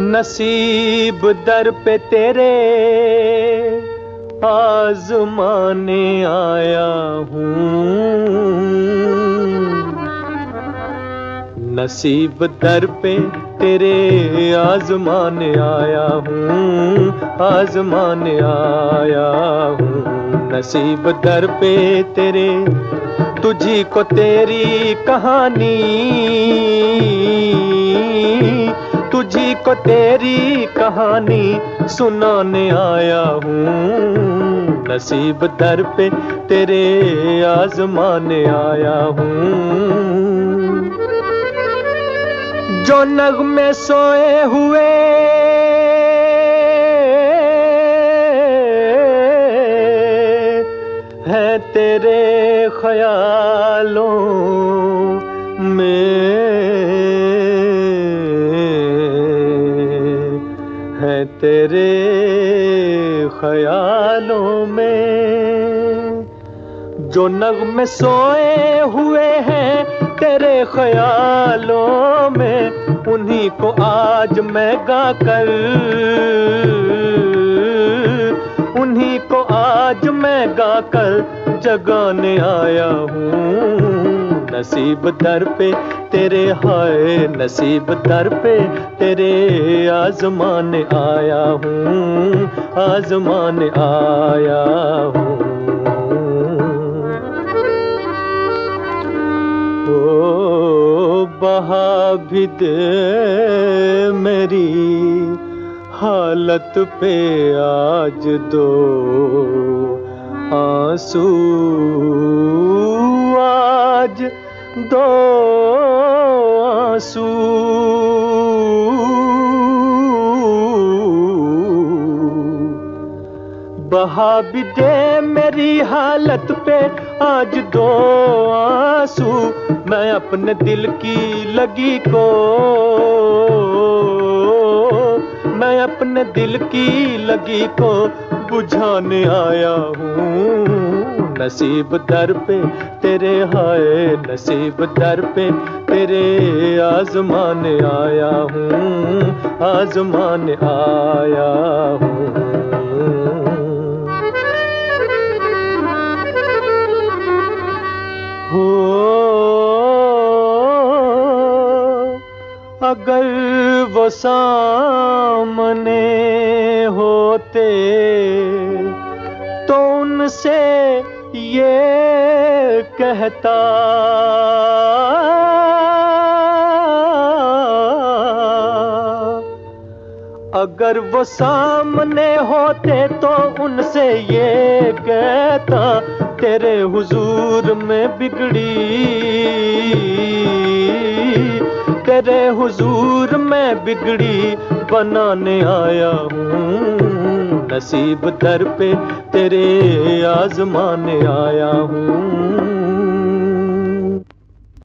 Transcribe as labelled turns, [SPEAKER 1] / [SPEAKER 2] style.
[SPEAKER 1] नसीब दर पे तेरे आजमाने आया हूँ। नसीब दर पे तेरे आजमाने आया हूँ, आजमाने आया हूँ। नसीब दर पे तेरे, तुझी को तेरी कहानी। तुझी को तेरी कहानी सुनाने आया हूँ। नसीब दर पे तेरे आजमाने आया हूँ। जो नग में सोए हुए हैं तेरे ख्यालों में। है तेरे ख्यालों में। जो नग में सोए हुए हैं तेरे ख्यालों में, उन्हीं को आज मैं गा कर उन्हीं को आज मैं गाकर जगाने आया हूँ। नसीब दर पे तेरे हाय, नसीब दर पे तेरे आजमान आया हूँ, आजमान आया हूँ। ओ, बहा भी दे मेरी हालत पे आज दो आँसू। आज दो आँसू। बहा भी दे मेरी हालत पे आज दो आँसू। मैं अपने दिल की लगी को अपने दिल की लगी को बुझाने आया हूँ। नसीब दर पे तेरे हाय, नसीब दर पे तेरे आजमाने आया हूँ, आजमाने आया हूँ। हो, अगर वो सामने होते तो उनसे ये कहता, अगर वो सामने होते तो उनसे ये कहता, तेरे हुजूर में बिगड़ी तेरे हुजूर मैं बिगड़ी बनाने आया हूँ। नसीब दर पे तेरे आजमाने आया हूँ।